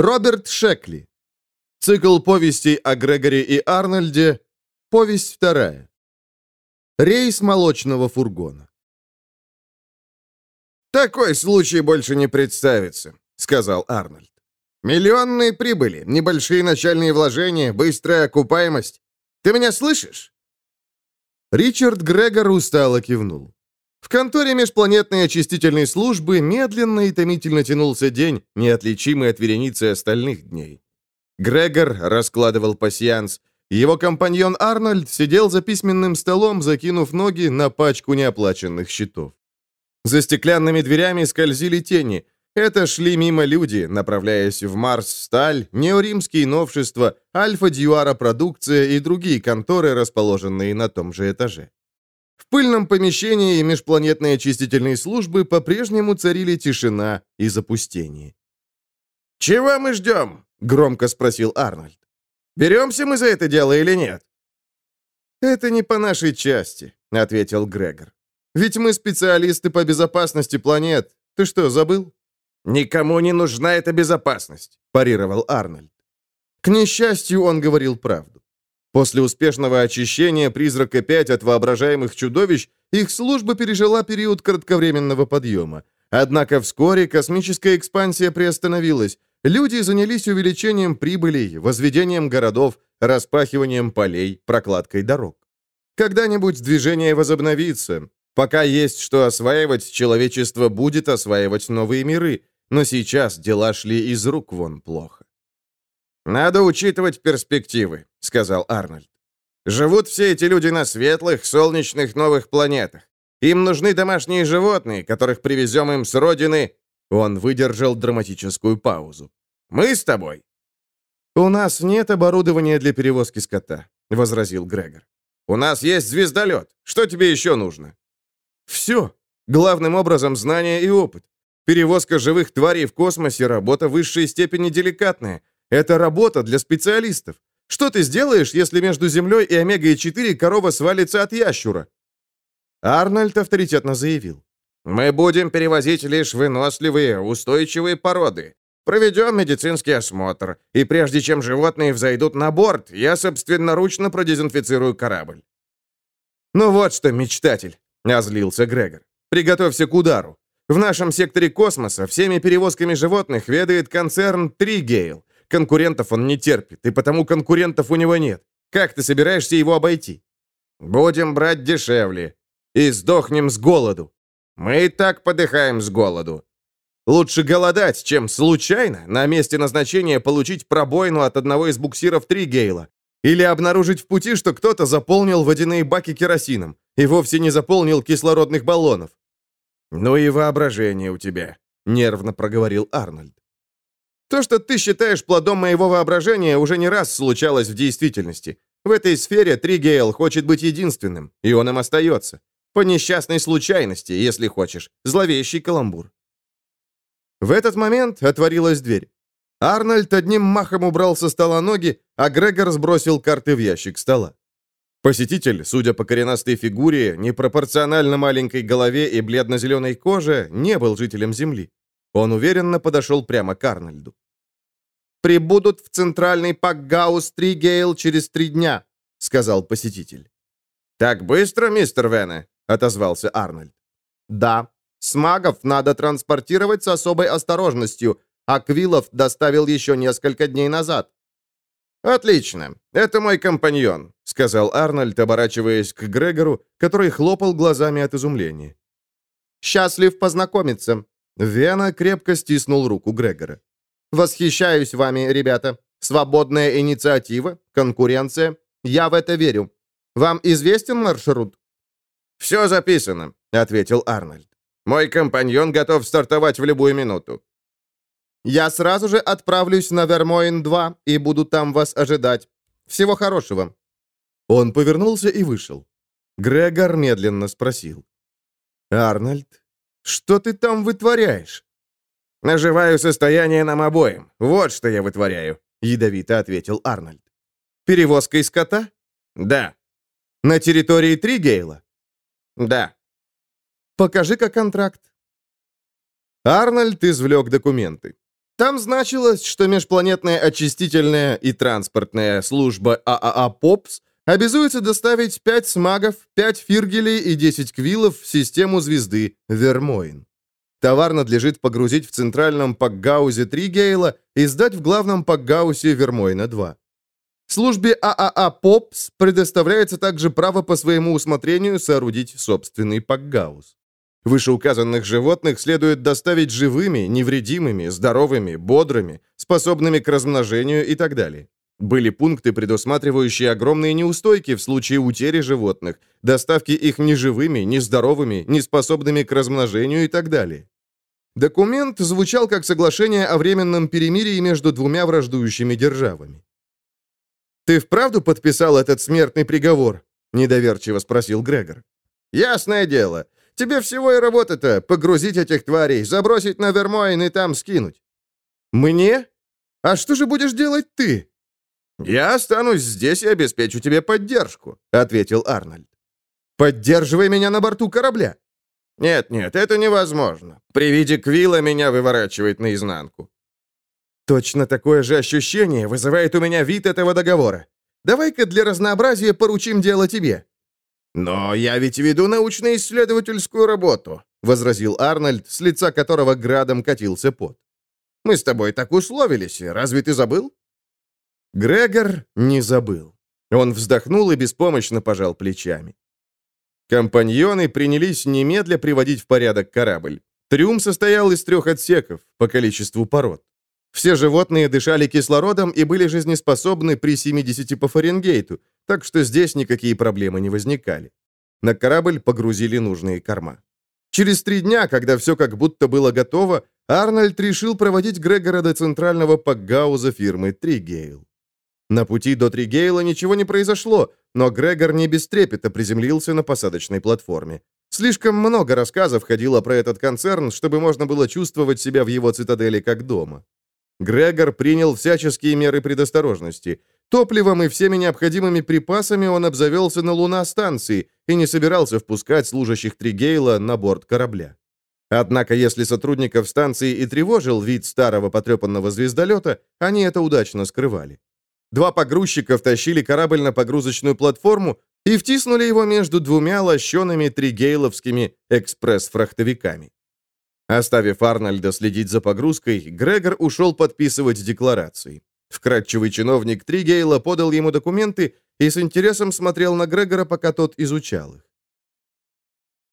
Роберт Шекли. Цикл повестей о Грегоре и Арнольде. Повесть вторая. Рейс молочного фургона. «Такой случай больше не представится», — сказал Арнольд. «Миллионные прибыли, небольшие начальные вложения, быстрая окупаемость. Ты меня слышишь?» Ричард Грегор устало кивнул. В конторе межпланетной очистительной службы медленно и томительно тянулся день, неотличимый от вереницы остальных дней. Грегор раскладывал пасьянс. Его компаньон Арнольд сидел за письменным столом, закинув ноги на пачку неоплаченных счетов. За стеклянными дверями скользили тени. Это шли мимо люди, направляясь в Марс-Сталь, Неоримские новшества, Альфа-Дьюара продукция и другие конторы, расположенные на том же этаже. В пыльном помещении межпланетной очистительной службы по-прежнему царили тишина и запустение. «Чего мы ждем?» — громко спросил Арнольд. «Беремся мы за это дело или нет?» «Это не по нашей части», — ответил Грегор. «Ведь мы специалисты по безопасности планет. Ты что, забыл?» «Никому не нужна эта безопасность», — парировал Арнольд. К несчастью, он говорил правду. После успешного очищения «Призрака 5» от воображаемых чудовищ их служба пережила период кратковременного подъема. Однако вскоре космическая экспансия приостановилась. Люди занялись увеличением прибылей, возведением городов, распахиванием полей, прокладкой дорог. Когда-нибудь движение возобновится. Пока есть что осваивать, человечество будет осваивать новые миры, но сейчас дела шли из рук вон плохо. «Надо учитывать перспективы», — сказал Арнольд. «Живут все эти люди на светлых, солнечных новых планетах. Им нужны домашние животные, которых привезем им с родины...» Он выдержал драматическую паузу. «Мы с тобой». «У нас нет оборудования для перевозки скота», — возразил Грегор. «У нас есть звездолет. Что тебе еще нужно?» «Все. Главным образом знания и опыт. Перевозка живых тварей в космосе — работа высшей степени деликатная, это работа для специалистов. Что ты сделаешь, если между Землей и Омегой-4 корова свалится от ящура?» Арнольд авторитетно заявил. «Мы будем перевозить лишь выносливые, устойчивые породы. Проведем медицинский осмотр, и прежде чем животные взойдут на борт, я собственноручно продезинфицирую корабль». «Ну вот что, мечтатель», — озлился Грегор. «Приготовься к удару. В нашем секторе космоса всеми перевозками животных ведает концерн Тригейл, Конкурентов он не терпит, и потому конкурентов у него нет. Как ты собираешься его обойти? Будем брать дешевле. И сдохнем с голоду. Мы и так подыхаем с голоду. Лучше голодать, чем случайно на месте назначения получить пробоину от одного из буксиров Тригейла. Или обнаружить в пути, что кто-то заполнил водяные баки керосином и вовсе не заполнил кислородных баллонов. «Ну и воображение у тебя», — нервно проговорил Арнольд. То, что ты считаешь плодом моего воображения, уже не раз случалось в действительности. В этой сфере Тригейл хочет быть единственным, и он им остается. По несчастной случайности, если хочешь. Зловещий каламбур. В этот момент отворилась дверь. Арнольд одним махом убрал со стола ноги, а Грегор сбросил карты в ящик стола. Посетитель, судя по коренастой фигуре, непропорционально маленькой голове и бледно-зеленой коже, не был жителем Земли. Он уверенно подошел прямо к Арнольду. «Прибудут в центральный Пакгаус Тригейл через три дня», — сказал посетитель. «Так быстро, мистер Вене?» — отозвался Арнольд. «Да. Смагов надо транспортировать с особой осторожностью, а Квиллов доставил еще несколько дней назад». «Отлично. Это мой компаньон», — сказал Арнольд, оборачиваясь к Грегору, который хлопал глазами от изумления. «Счастлив познакомиться. Вена крепко стиснул руку Грегора. «Восхищаюсь вами, ребята. Свободная инициатива, конкуренция. Я в это верю. Вам известен маршрут?» «Все записано», — ответил Арнольд. «Мой компаньон готов стартовать в любую минуту». «Я сразу же отправлюсь на Вермоин-2 и буду там вас ожидать. Всего хорошего». Он повернулся и вышел. Грегор медленно спросил. «Арнольд, что ты там вытворяешь?» «Наживаю состояние нам обоим. Вот что я вытворяю», — ядовито ответил Арнольд. «Перевозкой скота?» «Да». «На территории Тригейла?» «Да». «Покажи-ка контракт». Арнольд извлек документы. Там значилось, что межпланетная очистительная и транспортная служба ААА «ПОПС» обязуется доставить 5 смагов, 5 фиргелей и 10 квилов в систему звезды Вермоин. Товар надлежит погрузить в центральном пакгаузе Тригейла и сдать в главном пакгаусе Вермойна-2. Службе ААА «ПОПС» предоставляется также право по своему усмотрению соорудить собственный пакгаус. Вышеуказанных животных следует доставить живыми, невредимыми, здоровыми, бодрыми, способными к размножению и так далее. Были пункты, предусматривающие огромные неустойки в случае утери животных, доставки их неживыми, нездоровыми, неспособными к размножению и так далее. Документ звучал как соглашение о временном перемирии между двумя враждующими державами. «Ты вправду подписал этот смертный приговор?» — недоверчиво спросил Грегор. «Ясное дело. Тебе всего и работа-то — погрузить этих тварей, забросить на Вермоин и там скинуть». «Мне? А что же будешь делать ты?» «Я останусь здесь и обеспечу тебе поддержку», — ответил Арнольд. «Поддерживай меня на борту корабля». «Нет-нет, это невозможно. При виде Квилла меня выворачивает наизнанку». «Точно такое же ощущение вызывает у меня вид этого договора. Давай-ка для разнообразия поручим дело тебе». «Но я ведь веду научно-исследовательскую работу», — возразил Арнольд, с лица которого градом катился пот. «Мы с тобой так условились, разве ты забыл?» Грегор не забыл. Он вздохнул и беспомощно пожал плечами. Компаньоны принялись немедля приводить в порядок корабль. Трюм состоял из трех отсеков по количеству пород. Все животные дышали кислородом и были жизнеспособны при 70 по Фаренгейту, так что здесь никакие проблемы не возникали. На корабль погрузили нужные корма. Через три дня, когда все как будто было готово, Арнольд решил проводить Грегора до центрального пакгауза фирмы Тригейл. На пути до Тригейла ничего не произошло, но Грегор не без трепета приземлился на посадочной платформе. Слишком много рассказов ходило про этот концерн, чтобы можно было чувствовать себя в его цитадели как дома. Грегор принял всяческие меры предосторожности. Топливом и всеми необходимыми припасами он обзавелся на луна-станции и не собирался впускать служащих Тригейла на борт корабля. Однако, если сотрудников станции и тревожил вид старого потрепанного звездолета, они это удачно скрывали. Два погрузчика втащили корабль на погрузочную платформу и втиснули его между двумя лощеными тригейловскими экспресс-фрахтовиками. Оставив Арнольда следить за погрузкой, Грегор ушел подписывать декларации. Вкратчивый чиновник Тригейла подал ему документы и с интересом смотрел на Грегора, пока тот изучал их.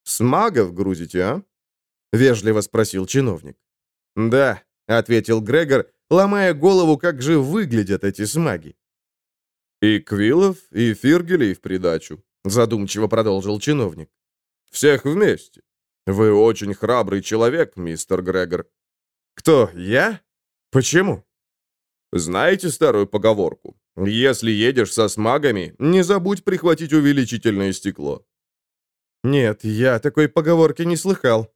«С магов грузите, а?» — вежливо спросил чиновник. «Да», — ответил Грегор, ломая голову, как же выглядят эти смаги. «И Квиллов, и Фиргелей в придачу», — задумчиво продолжил чиновник. «Всех вместе. Вы очень храбрый человек, мистер Грегор». «Кто, я? Почему?» «Знаете старую поговорку? Если едешь со смагами, не забудь прихватить увеличительное стекло». «Нет, я такой поговорки не слыхал».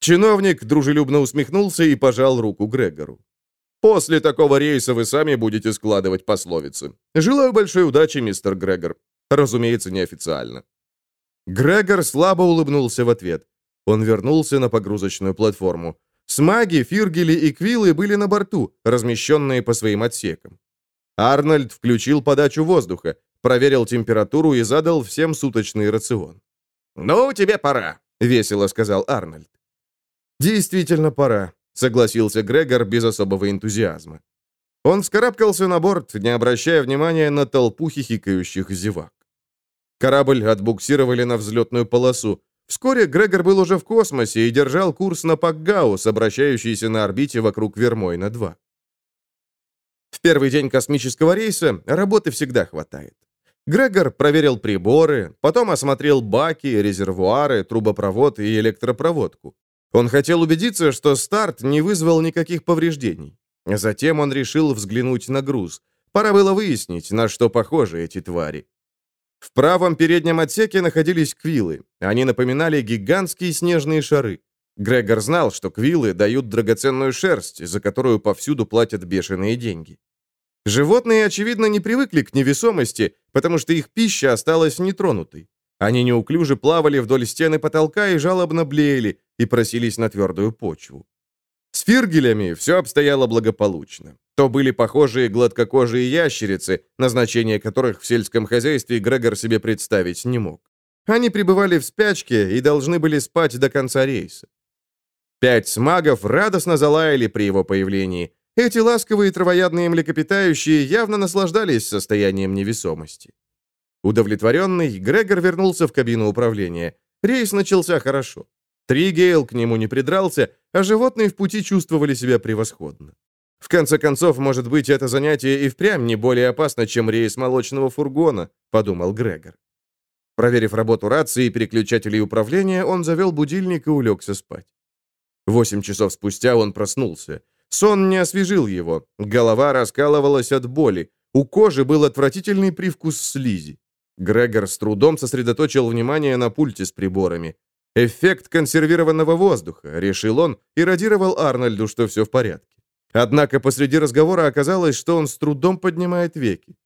Чиновник дружелюбно усмехнулся и пожал руку Грегору. После такого рейса вы сами будете складывать пословицы. Желаю большой удачи, мистер Грегор. Разумеется, неофициально». Грегор слабо улыбнулся в ответ. Он вернулся на погрузочную платформу. Смаги, фиргели и квилы были на борту, размещенные по своим отсекам. Арнольд включил подачу воздуха, проверил температуру и задал всем суточный рацион. «Ну, тебе пора», — весело сказал Арнольд. «Действительно пора согласился Грегор без особого энтузиазма. Он вскарабкался на борт, не обращая внимания на толпу хихикающих зевак. Корабль отбуксировали на взлетную полосу. Вскоре Грегор был уже в космосе и держал курс на Пакгаус, обращающийся на орбите вокруг Вермойна-2. В первый день космического рейса работы всегда хватает. Грегор проверил приборы, потом осмотрел баки, резервуары, трубопровод и электропроводку. Он хотел убедиться, что старт не вызвал никаких повреждений. Затем он решил взглянуть на груз. Пора было выяснить, на что похожи эти твари. В правом переднем отсеке находились квилы. Они напоминали гигантские снежные шары. Грегор знал, что квилы дают драгоценную шерсть, за которую повсюду платят бешеные деньги. Животные, очевидно, не привыкли к невесомости, потому что их пища осталась нетронутой. Они неуклюже плавали вдоль стены потолка и жалобно блеяли, и просились на твердую почву. С фиргелями все обстояло благополучно. То были похожие гладкокожие ящерицы, назначение которых в сельском хозяйстве Грегор себе представить не мог. Они пребывали в спячке и должны были спать до конца рейса. Пять смагов радостно залаяли при его появлении. Эти ласковые травоядные млекопитающие явно наслаждались состоянием невесомости. Удовлетворенный, Грегор вернулся в кабину управления. Рейс начался хорошо. Тригейл к нему не придрался, а животные в пути чувствовали себя превосходно. В конце концов, может быть, это занятие и впрямь не более опасно, чем рейс молочного фургона, подумал Грегор. Проверив работу рации и переключателей управления, он завел будильник и улегся спать. Восемь часов спустя он проснулся. Сон не освежил его, голова раскалывалась от боли, у кожи был отвратительный привкус слизи. Грегор с трудом сосредоточил внимание на пульте с приборами. Эффект консервированного воздуха, решил он, и радировал Арнольду, что все в порядке. Однако посреди разговора оказалось, что он с трудом поднимает веки.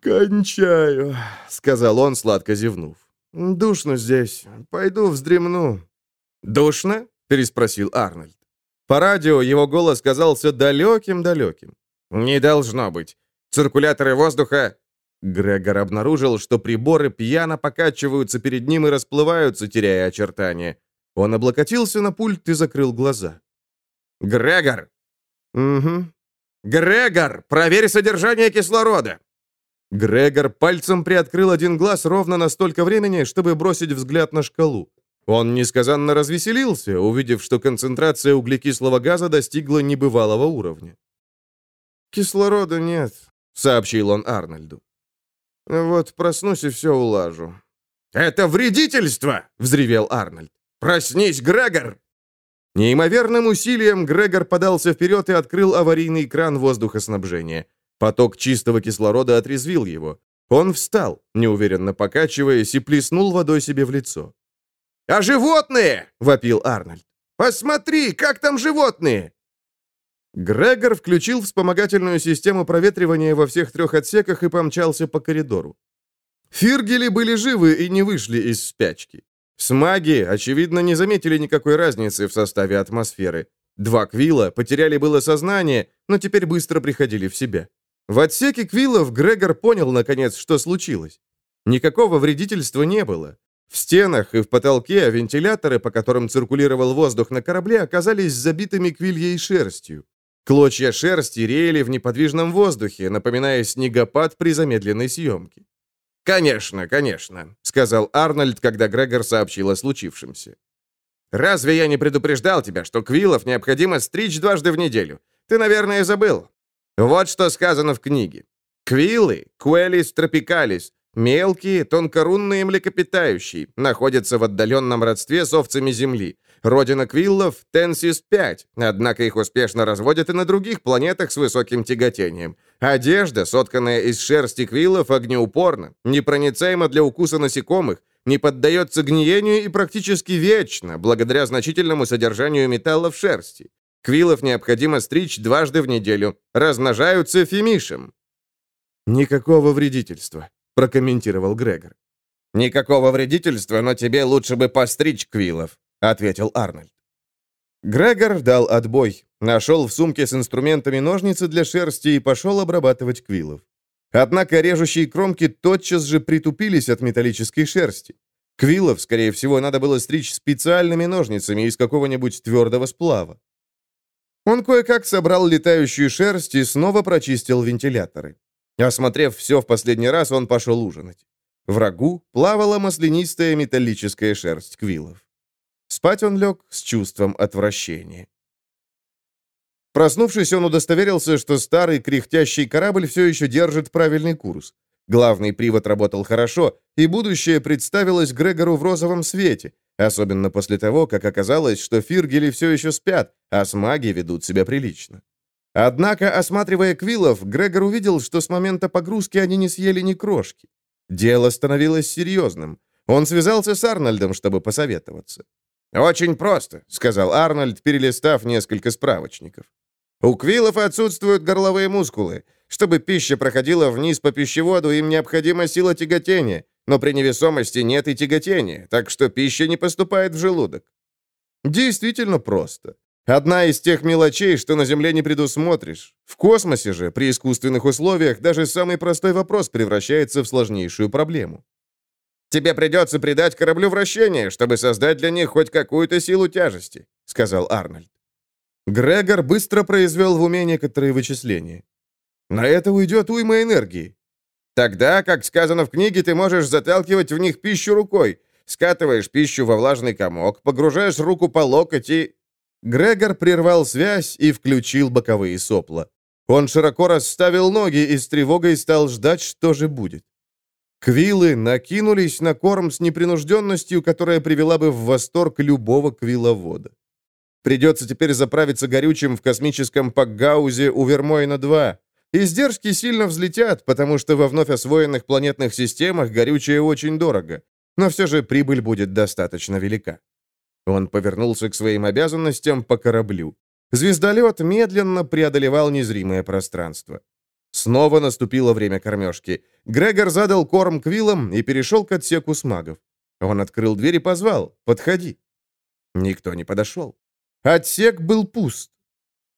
«Кончаю», — сказал он, сладко зевнув. «Душно здесь. Пойду вздремну». «Душно?» — переспросил Арнольд. По радио его голос казался далеким-далеким. «Не должно быть. Циркуляторы воздуха Грегор обнаружил, что приборы пьяно покачиваются перед ним и расплываются, теряя очертания. Он облокотился на пульт и закрыл глаза. «Грегор!» «Угу». «Грегор, проверь содержание кислорода!» Грегор пальцем приоткрыл один глаз ровно на столько времени, чтобы бросить взгляд на шкалу. Он несказанно развеселился, увидев, что концентрация углекислого газа достигла небывалого уровня. «Кислорода нет», — сообщил он Арнольду. Вот проснусь и все улажу». «Это вредительство!» — взревел Арнольд. «Проснись, Грегор!» Неимоверным усилием Грегор подался вперед и открыл аварийный кран воздухоснабжения. Поток чистого кислорода отрезвил его. Он встал, неуверенно покачиваясь, и плеснул водой себе в лицо. «А животные?» — вопил Арнольд. «Посмотри, как там животные!» Грегор включил вспомогательную систему проветривания во всех трех отсеках и помчался по коридору. Фиргели были живы и не вышли из спячки. Смаги, очевидно, не заметили никакой разницы в составе атмосферы. Два Квилла потеряли было сознание, но теперь быстро приходили в себя. В отсеке Квиллов Грегор понял, наконец, что случилось. Никакого вредительства не было. В стенах и в потолке вентиляторы, по которым циркулировал воздух на корабле, оказались забитыми квильей шерстью. Клочья шерсти реяли в неподвижном воздухе, напоминая снегопад при замедленной съемке. «Конечно, конечно», — сказал Арнольд, когда Грегор сообщил о случившемся. «Разве я не предупреждал тебя, что квилов необходимо стричь дважды в неделю? Ты, наверное, забыл. Вот что сказано в книге. Квиллы, куэлис тропикалис, мелкие, тонкорунные млекопитающие, находятся в отдаленном родстве с овцами земли. Родина Квиллов — Тенсис-5, однако их успешно разводят и на других планетах с высоким тяготением. Одежда, сотканная из шерсти Квиллов, огнеупорна, непроницаема для укуса насекомых, не поддается гниению и практически вечно, благодаря значительному содержанию металла в шерсти. Квиллов необходимо стричь дважды в неделю. Размножаются фемишем. «Никакого вредительства», — прокомментировал Грегор. «Никакого вредительства, но тебе лучше бы постричь Квиллов», — ответил Арнольд. Грегор дал отбой, нашел в сумке с инструментами ножницы для шерсти и пошел обрабатывать квиллов. Однако режущие кромки тотчас же притупились от металлической шерсти. Квиллов, скорее всего, надо было стричь специальными ножницами из какого-нибудь твердого сплава. Он кое-как собрал летающую шерсть и снова прочистил вентиляторы. Осмотрев все в последний раз, он пошел ужинать. Врагу плавала маслянистая металлическая шерсть квиллов. Спать он лег с чувством отвращения. Проснувшись, он удостоверился, что старый кряхтящий корабль все еще держит правильный курс. Главный привод работал хорошо, и будущее представилось Грегору в розовом свете, особенно после того, как оказалось, что фиргели все еще спят, а смаги ведут себя прилично. Однако, осматривая Квиллов, Грегор увидел, что с момента погрузки они не съели ни крошки. Дело становилось серьезным. Он связался с Арнольдом, чтобы посоветоваться. «Очень просто», — сказал Арнольд, перелистав несколько справочников. «У квилов отсутствуют горловые мускулы. Чтобы пища проходила вниз по пищеводу, им необходима сила тяготения, но при невесомости нет и тяготения, так что пища не поступает в желудок». Действительно просто. Одна из тех мелочей, что на Земле не предусмотришь. В космосе же, при искусственных условиях, даже самый простой вопрос превращается в сложнейшую проблему. «Тебе придется придать кораблю вращение, чтобы создать для них хоть какую-то силу тяжести», — сказал Арнольд. Грегор быстро произвел в уме некоторые вычисления. На это уйдет уйма энергии. Тогда, как сказано в книге, ты можешь заталкивать в них пищу рукой. Скатываешь пищу во влажный комок, погружаешь руку по локоть и... Грегор прервал связь и включил боковые сопла. Он широко расставил ноги и с тревогой стал ждать, что же будет. Квилы накинулись на корм с непринужденностью, которая привела бы в восторг любого квиловода. Придется теперь заправиться горючим в космическом Пакгаузе у Вермоина-2. Издержки сильно взлетят, потому что во вновь освоенных планетных системах горючее очень дорого. Но все же прибыль будет достаточно велика. Он повернулся к своим обязанностям по кораблю. Звездолет медленно преодолевал незримое пространство. Снова наступило время кормежки. Грегор задал корм квилам и перешел к отсеку с магов. Он открыл дверь и позвал «Подходи». Никто не подошел. Отсек был пуст.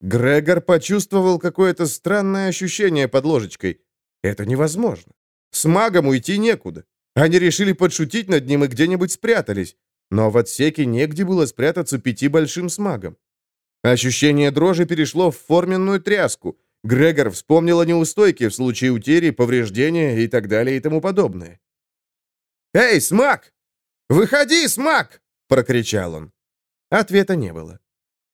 Грегор почувствовал какое-то странное ощущение под ложечкой. Это невозможно. С магом уйти некуда. Они решили подшутить над ним и где-нибудь спрятались. Но в отсеке негде было спрятаться пяти большим смагом. Ощущение дрожи перешло в форменную тряску. Грегор вспомнил о неустойке в случае утери, повреждения и так далее и тому подобное. «Эй, смаг! Выходи, смаг!» — прокричал он. Ответа не было.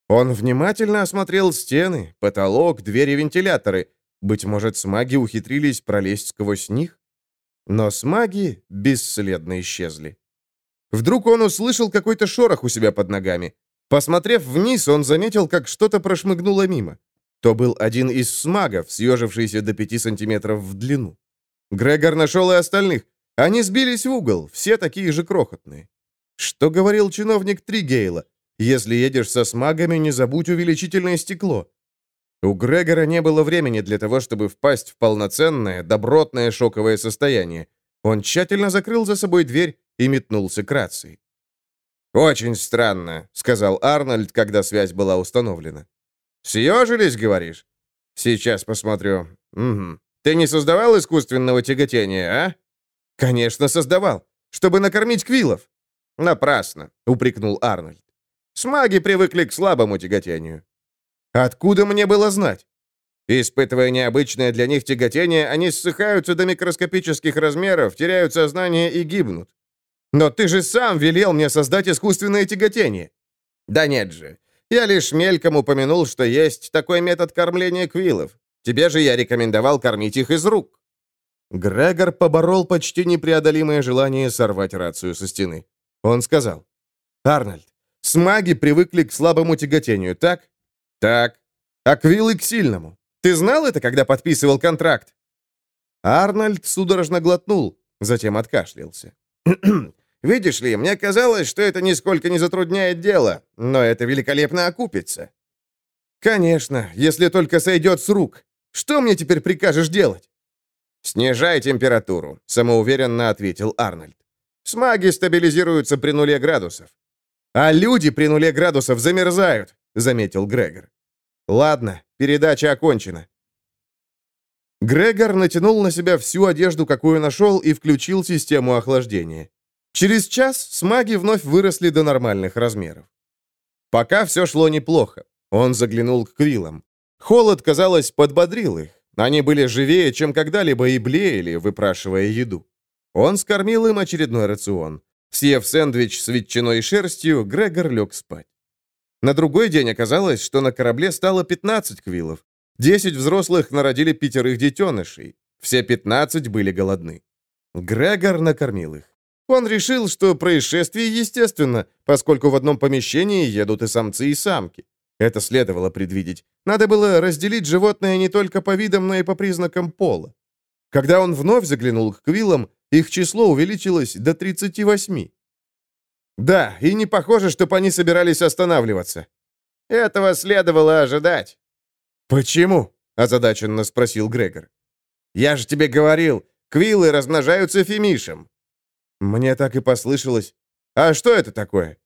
Он внимательно осмотрел стены, потолок, двери-вентиляторы. Быть может, смаги ухитрились пролезть сквозь них? Но смаги бесследно исчезли. Вдруг он услышал какой-то шорох у себя под ногами. Посмотрев вниз, он заметил, как что-то прошмыгнуло мимо. То был один из смагов, съежившийся до пяти сантиметров в длину. Грегор нашел и остальных. Они сбились в угол, все такие же крохотные. Что говорил чиновник Тригейла? Если едешь со смагами, не забудь увеличительное стекло. У Грегора не было времени для того, чтобы впасть в полноценное, добротное шоковое состояние. Он тщательно закрыл за собой дверь и метнулся к рации. «Очень странно», — сказал Арнольд, когда связь была установлена. «Съежились, говоришь?» «Сейчас посмотрю. Угу. Ты не создавал искусственного тяготения, а?» «Конечно, создавал. Чтобы накормить квилов». «Напрасно», — упрекнул Арнольд. «Смаги привыкли к слабому тяготению». «Откуда мне было знать?» Испытывая необычное для них тяготение, они ссыхаются до микроскопических размеров, теряют сознание и гибнут. Но ты же сам велел мне создать искусственное тяготение. Да нет же. Я лишь мельком упомянул, что есть такой метод кормления квилов. Тебе же я рекомендовал кормить их из рук. Грегор поборол почти непреодолимое желание сорвать рацию со стены. Он сказал, «Арнольд, смаги привыкли к слабому тяготению, так?» «Так». «А квилы к сильному. Ты знал это, когда подписывал контракт?» Арнольд судорожно глотнул, затем откашлялся. Видишь ли, мне казалось, что это нисколько не затрудняет дело, но это великолепно окупится». «Конечно, если только сойдет с рук. Что мне теперь прикажешь делать?» «Снижай температуру», — самоуверенно ответил Арнольд. «Смаги стабилизируются при нуле градусов». «А люди при нуле градусов замерзают», — заметил Грегор. «Ладно, передача окончена». Грегор натянул на себя всю одежду, какую нашел, и включил систему охлаждения. Через час смаги вновь выросли до нормальных размеров. Пока все шло неплохо. Он заглянул к крилам. Холод, казалось, подбодрил их. Они были живее, чем когда-либо, и блеяли, выпрашивая еду. Он скормил им очередной рацион. Съев сэндвич с ветчиной и шерстью, Грегор лег спать. На другой день оказалось, что на корабле стало 15 квилов. Десять взрослых народили пятерых детенышей. Все 15 были голодны. Грегор накормил их. Он решил, что происшествие естественно, поскольку в одном помещении едут и самцы, и самки. Это следовало предвидеть. Надо было разделить животное не только по видам, но и по признакам пола. Когда он вновь заглянул к квилам, их число увеличилось до 38. Да, и не похоже, чтобы они собирались останавливаться. Этого следовало ожидать. «Почему?» — озадаченно спросил Грегор. «Я же тебе говорил, квиллы размножаются фемишем. Мне так и послышалось. А что это такое?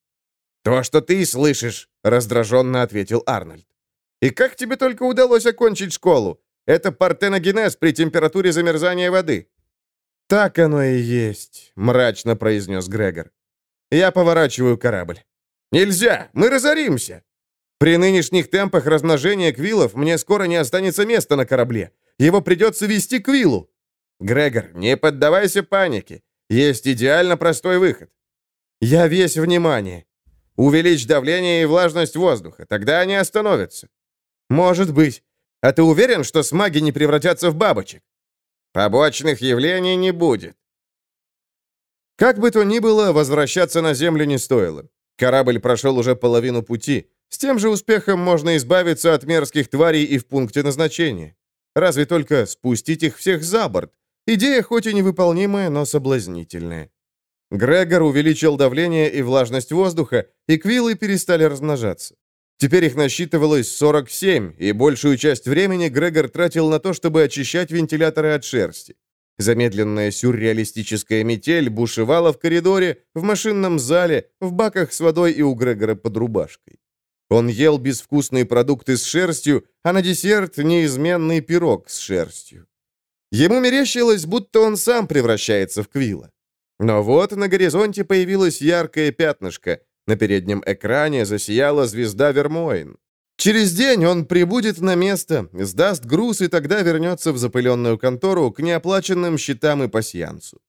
«То, что ты слышишь», — раздраженно ответил Арнольд. «И как тебе только удалось окончить школу? Это партеногенез при температуре замерзания воды». «Так оно и есть», — мрачно произнес Грегор. «Я поворачиваю корабль». «Нельзя! Мы разоримся!» «При нынешних темпах размножения квилов мне скоро не останется места на корабле. Его придется вести к виллу». «Грегор, не поддавайся панике. Есть идеально простой выход». «Я весь внимание. Увеличь давление и влажность воздуха. Тогда они остановятся». «Может быть. А ты уверен, что смаги не превратятся в бабочек?» «Побочных явлений не будет». Как бы то ни было, возвращаться на Землю не стоило. Корабль прошел уже половину пути. С тем же успехом можно избавиться от мерзких тварей и в пункте назначения. Разве только спустить их всех за борт. Идея хоть и невыполнимая, но соблазнительная. Грегор увеличил давление и влажность воздуха, и квиллы перестали размножаться. Теперь их насчитывалось 47, и большую часть времени Грегор тратил на то, чтобы очищать вентиляторы от шерсти. Замедленная сюрреалистическая метель бушевала в коридоре, в машинном зале, в баках с водой и у Грегора под рубашкой. Он ел безвкусные продукты с шерстью, а на десерт неизменный пирог с шерстью. Ему мерещилось, будто он сам превращается в Квилла. Но вот на горизонте появилось яркое пятнышко. На переднем экране засияла звезда Вермоин. Через день он прибудет на место, сдаст груз и тогда вернется в запыленную контору к неоплаченным счетам и пасьянцу.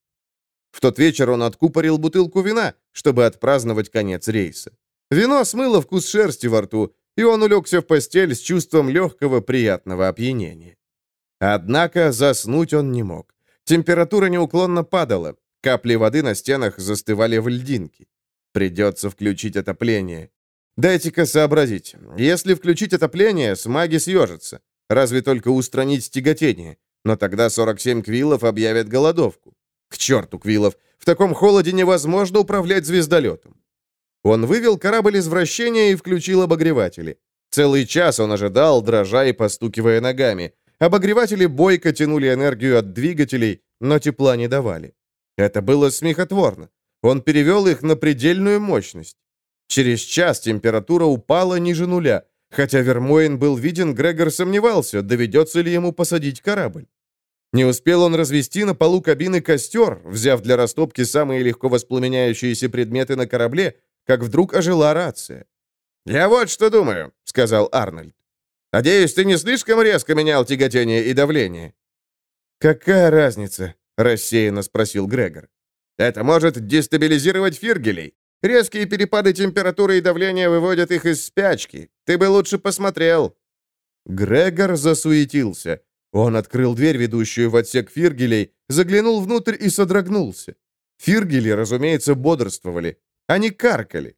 В тот вечер он откупорил бутылку вина, чтобы отпраздновать конец рейса. Вино смыло вкус шерсти во рту, и он улегся в постель с чувством легкого приятного опьянения. Однако заснуть он не мог. Температура неуклонно падала, капли воды на стенах застывали в льдинке. Придется включить отопление. Дайте-ка сообразить. Если включить отопление, смаги съежатся. Разве только устранить тяготение. Но тогда 47 квиллов объявят голодовку. К черту квиллов. В таком холоде невозможно управлять звездолетом. Он вывел корабль из вращения и включил обогреватели. Целый час он ожидал, дрожа и постукивая ногами. Обогреватели бойко тянули энергию от двигателей, но тепла не давали. Это было смехотворно. Он перевел их на предельную мощность. Через час температура упала ниже нуля. Хотя Вермоин был виден, Грегор сомневался, доведется ли ему посадить корабль. Не успел он развести на полу кабины костер, взяв для растопки самые легко воспламеняющиеся предметы на корабле, как вдруг ожила рация. «Я вот что думаю», — сказал Арнольд. «Надеюсь, ты не слишком резко менял тяготение и давление?» «Какая разница?» — рассеянно спросил Грегор. «Это может дестабилизировать фиргелей. Резкие перепады температуры и давления выводят их из спячки. Ты бы лучше посмотрел». Грегор засуетился. Он открыл дверь, ведущую в отсек фиргелей, заглянул внутрь и содрогнулся. Фиргели, разумеется, бодрствовали. Они каркали.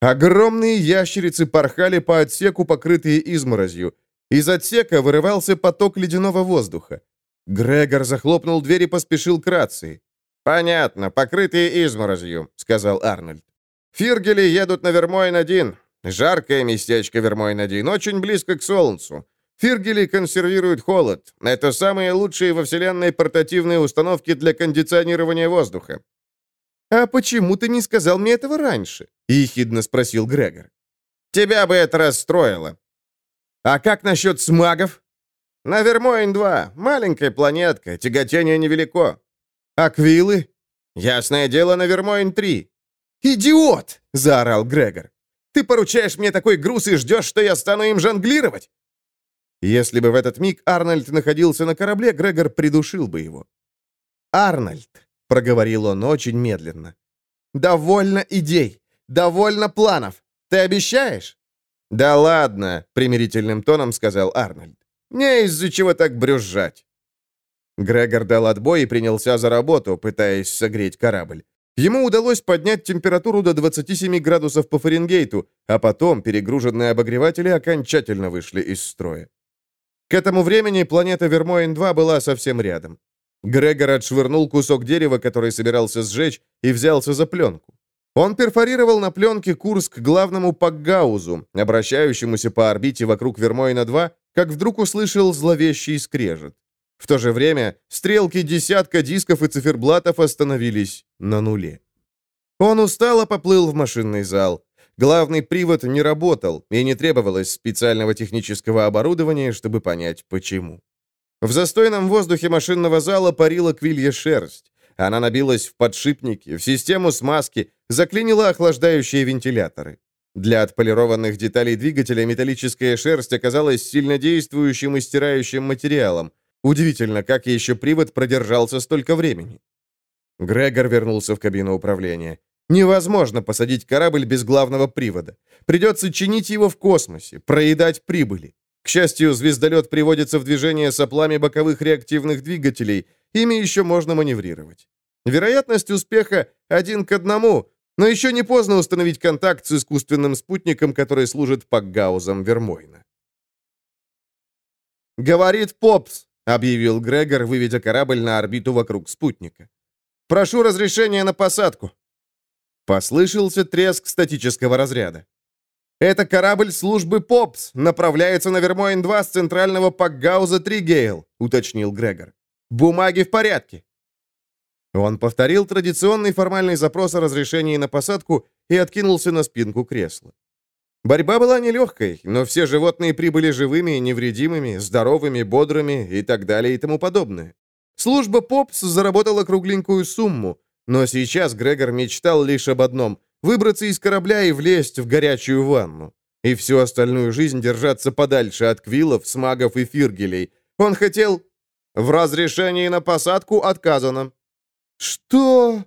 Огромные ящерицы порхали по отсеку, покрытые изморозью. Из отсека вырывался поток ледяного воздуха. Грегор захлопнул дверь и поспешил к рации. «Понятно, покрытые изморозью», — сказал Арнольд. «Фиргели едут на Вермойн-1. Жаркое местечко Вермойн-1, очень близко к Солнцу. Фиргели консервируют холод. Это самые лучшие во Вселенной портативные установки для кондиционирования воздуха. «А почему ты не сказал мне этого раньше?» — ехидно спросил Грегор. «Тебя бы это расстроило». «А как насчет смагов?» «На Вермоин-2. Маленькая планетка, тяготение невелико». «Аквилы?» «Ясное дело, на Вермоин-3». «Идиот!» — заорал Грегор. «Ты поручаешь мне такой груз и ждешь, что я стану им жонглировать?» Если бы в этот миг Арнольд находился на корабле, Грегор придушил бы его. «Арнольд!» Проговорил он очень медленно. «Довольно идей, довольно планов. Ты обещаешь?» «Да ладно», — примирительным тоном сказал Арнольд. «Не из-за чего так брюзжать». Грегор дал отбой и принялся за работу, пытаясь согреть корабль. Ему удалось поднять температуру до 27 градусов по Фаренгейту, а потом перегруженные обогреватели окончательно вышли из строя. К этому времени планета Вермоин-2 была совсем рядом. Грегор отшвырнул кусок дерева, который собирался сжечь, и взялся за пленку. Он перфорировал на пленке курс к главному Пакгаузу, обращающемуся по орбите вокруг Вермоина-2, как вдруг услышал зловещий скрежет. В то же время стрелки десятка дисков и циферблатов остановились на нуле. Он устало поплыл в машинный зал. Главный привод не работал, и не требовалось специального технического оборудования, чтобы понять, почему. В застойном воздухе машинного зала парила квилья шерсть. Она набилась в подшипники, в систему смазки, заклинила охлаждающие вентиляторы. Для отполированных деталей двигателя металлическая шерсть оказалась сильнодействующим и стирающим материалом. Удивительно, как еще привод продержался столько времени. Грегор вернулся в кабину управления. Невозможно посадить корабль без главного привода. Придется чинить его в космосе, проедать прибыли. К счастью, звездолет приводится в движение соплами боковых реактивных двигателей. Ими еще можно маневрировать. Вероятность успеха один к одному, но еще не поздно установить контакт с искусственным спутником, который служит пакгаузом Вермойна. «Говорит Попс», — объявил Грегор, выведя корабль на орбиту вокруг спутника. «Прошу разрешения на посадку». Послышался треск статического разряда. «Это корабль службы ПОПС, направляется на Вермоин-2 с центрального Пакгауза Тригейл», — уточнил Грегор. «Бумаги в порядке». Он повторил традиционный формальный запрос о разрешении на посадку и откинулся на спинку кресла. Борьба была нелегкой, но все животные прибыли живыми, невредимыми, здоровыми, бодрыми и так далее и тому подобное. Служба ПОПС заработала кругленькую сумму, но сейчас Грегор мечтал лишь об одном — выбраться из корабля и влезть в горячую ванну. И всю остальную жизнь держаться подальше от квилов, смагов и фиргелей. Он хотел... В разрешении на посадку отказано. «Что?»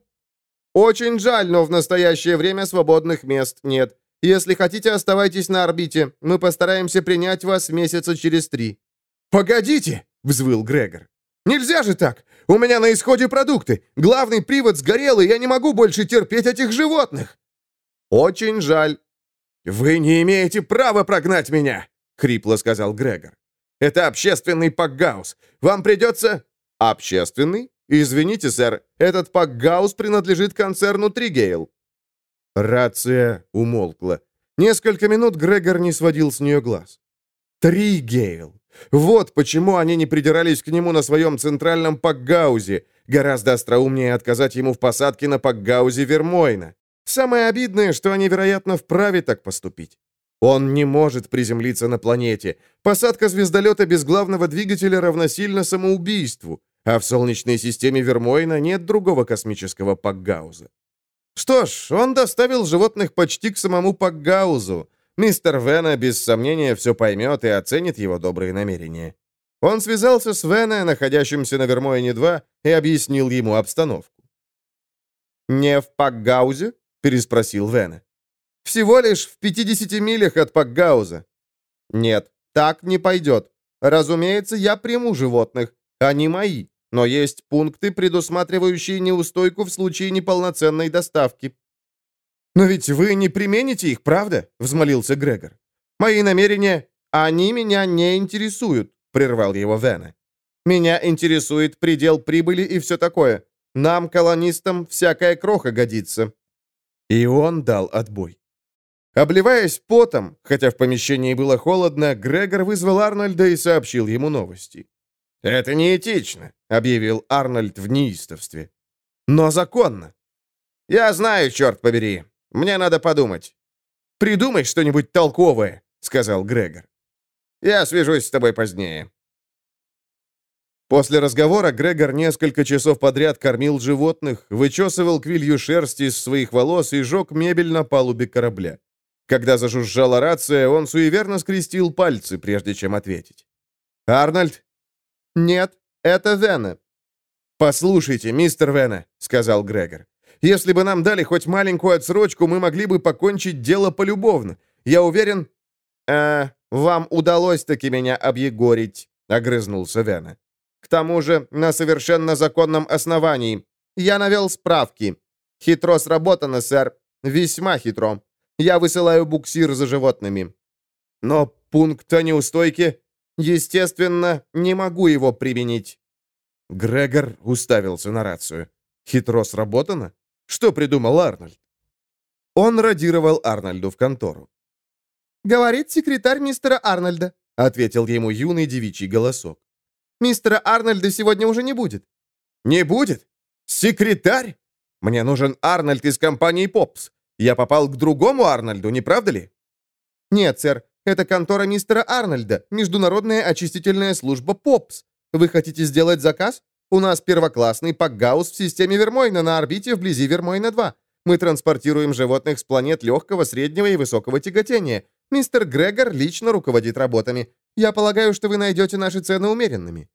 «Очень жаль, но в настоящее время свободных мест нет. Если хотите, оставайтесь на орбите. Мы постараемся принять вас месяца через три». «Погодите!» — взвыл Грегор. «Нельзя же так! У меня на исходе продукты. Главный привод сгорел, и я не могу больше терпеть этих животных!» «Очень жаль». «Вы не имеете права прогнать меня!» — хрипло сказал Грегор. «Это общественный пакгаус. Вам придется...» «Общественный? Извините, сэр, этот пакгаус принадлежит концерну Тригейл». Рация умолкла. Несколько минут Грегор не сводил с нее глаз. Тригейл. Вот почему они не придирались к нему на своем центральном пакгаузе. Гораздо остроумнее отказать ему в посадке на пакгаузе Вермойна. Самое обидное, что они, вероятно, вправе так поступить. Он не может приземлиться на планете. Посадка звездолета без главного двигателя равносильно самоубийству, а в Солнечной системе Вермойна нет другого космического Пакгауза. Что ж, он доставил животных почти к самому Пакгаузу, Мистер Вена без сомнения все поймет и оценит его добрые намерения. Он связался с Вена, находящимся на Вермоине-2, и объяснил ему обстановку. «Не в Пакгаузе?» — переспросил Вена. «Всего лишь в 50 милях от Пакгауза». «Нет, так не пойдет. Разумеется, я приму животных. Они мои, но есть пункты, предусматривающие неустойку в случае неполноценной доставки. «Но ведь вы не примените их, правда?» — взмолился Грегор. «Мои намерения, они меня не интересуют», — прервал его Вена. «Меня интересует предел прибыли и все такое. Нам, колонистам, всякая кроха годится». И он дал отбой. Обливаясь потом, хотя в помещении было холодно, Грегор вызвал Арнольда и сообщил ему новости. «Это неэтично», — объявил Арнольд в неистовстве. «Но законно». «Я знаю, черт побери. Мне надо подумать». «Придумай что-нибудь толковое», — сказал Грегор. «Я свяжусь с тобой позднее». После разговора Грегор несколько часов подряд кормил животных, вычесывал квилью шерсти из своих волос и жег мебель на палубе корабля. Когда зажужжала рация, он суеверно скрестил пальцы, прежде чем ответить. «Арнольд?» «Нет, это Вена». «Послушайте, мистер Вена», — сказал Грегор. Если бы нам дали хоть маленькую отсрочку, мы могли бы покончить дело полюбовно. Я уверен...» «Э, вам удалось таки меня объегорить», — огрызнулся Вена. «К тому же на совершенно законном основании. Я навел справки. Хитро сработано, сэр. Весьма хитро. Я высылаю буксир за животными. Но пункт о неустойке, естественно, не могу его применить». Грегор уставился на рацию. «Хитро сработано? Что придумал Арнольд? Он радировал Арнольду в контору. «Говорит секретарь мистера Арнольда», — ответил ему юный девичий голосок. «Мистера Арнольда сегодня уже не будет». «Не будет? Секретарь? Мне нужен Арнольд из компании «Попс». Я попал к другому Арнольду, не правда ли?» «Нет, сэр, это контора мистера Арнольда, Международная очистительная служба ПОПС. Вы хотите сделать заказ? У нас первоклассный пакгаус в системе Вермойна на орбите вблизи Вермойна-2. Мы транспортируем животных с планет легкого, среднего и высокого тяготения. Мистер Грегор лично руководит работами. Я полагаю, что вы найдете наши цены умеренными».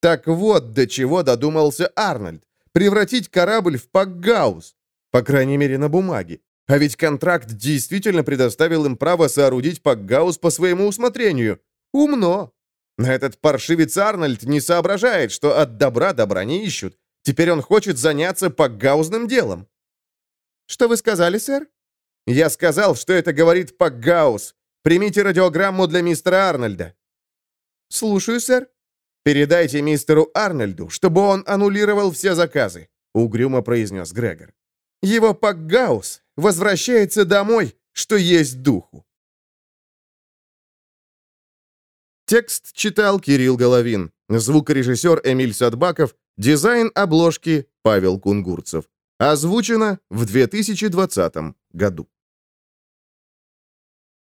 Так вот, до чего додумался Арнольд. Превратить корабль в пакгаус. По крайней мере, на бумаге. А ведь контракт действительно предоставил им право соорудить пакгаус по своему усмотрению. Умно. Но этот паршивец Арнольд не соображает, что от добра добра не ищут. Теперь он хочет заняться пакгаузным делом. «Что вы сказали, сэр?» «Я сказал, что это говорит Пакгаус. Примите радиограмму для мистера Арнольда». «Слушаю, сэр». «Передайте мистеру Арнольду, чтобы он аннулировал все заказы», — угрюмо произнес Грегор. «Его Пакгаус возвращается домой, что есть духу». Текст читал Кирилл Головин, звукорежиссер Эмиль Садбаков, дизайн обложки Павел Кунгурцев. Озвучено в 2020 году.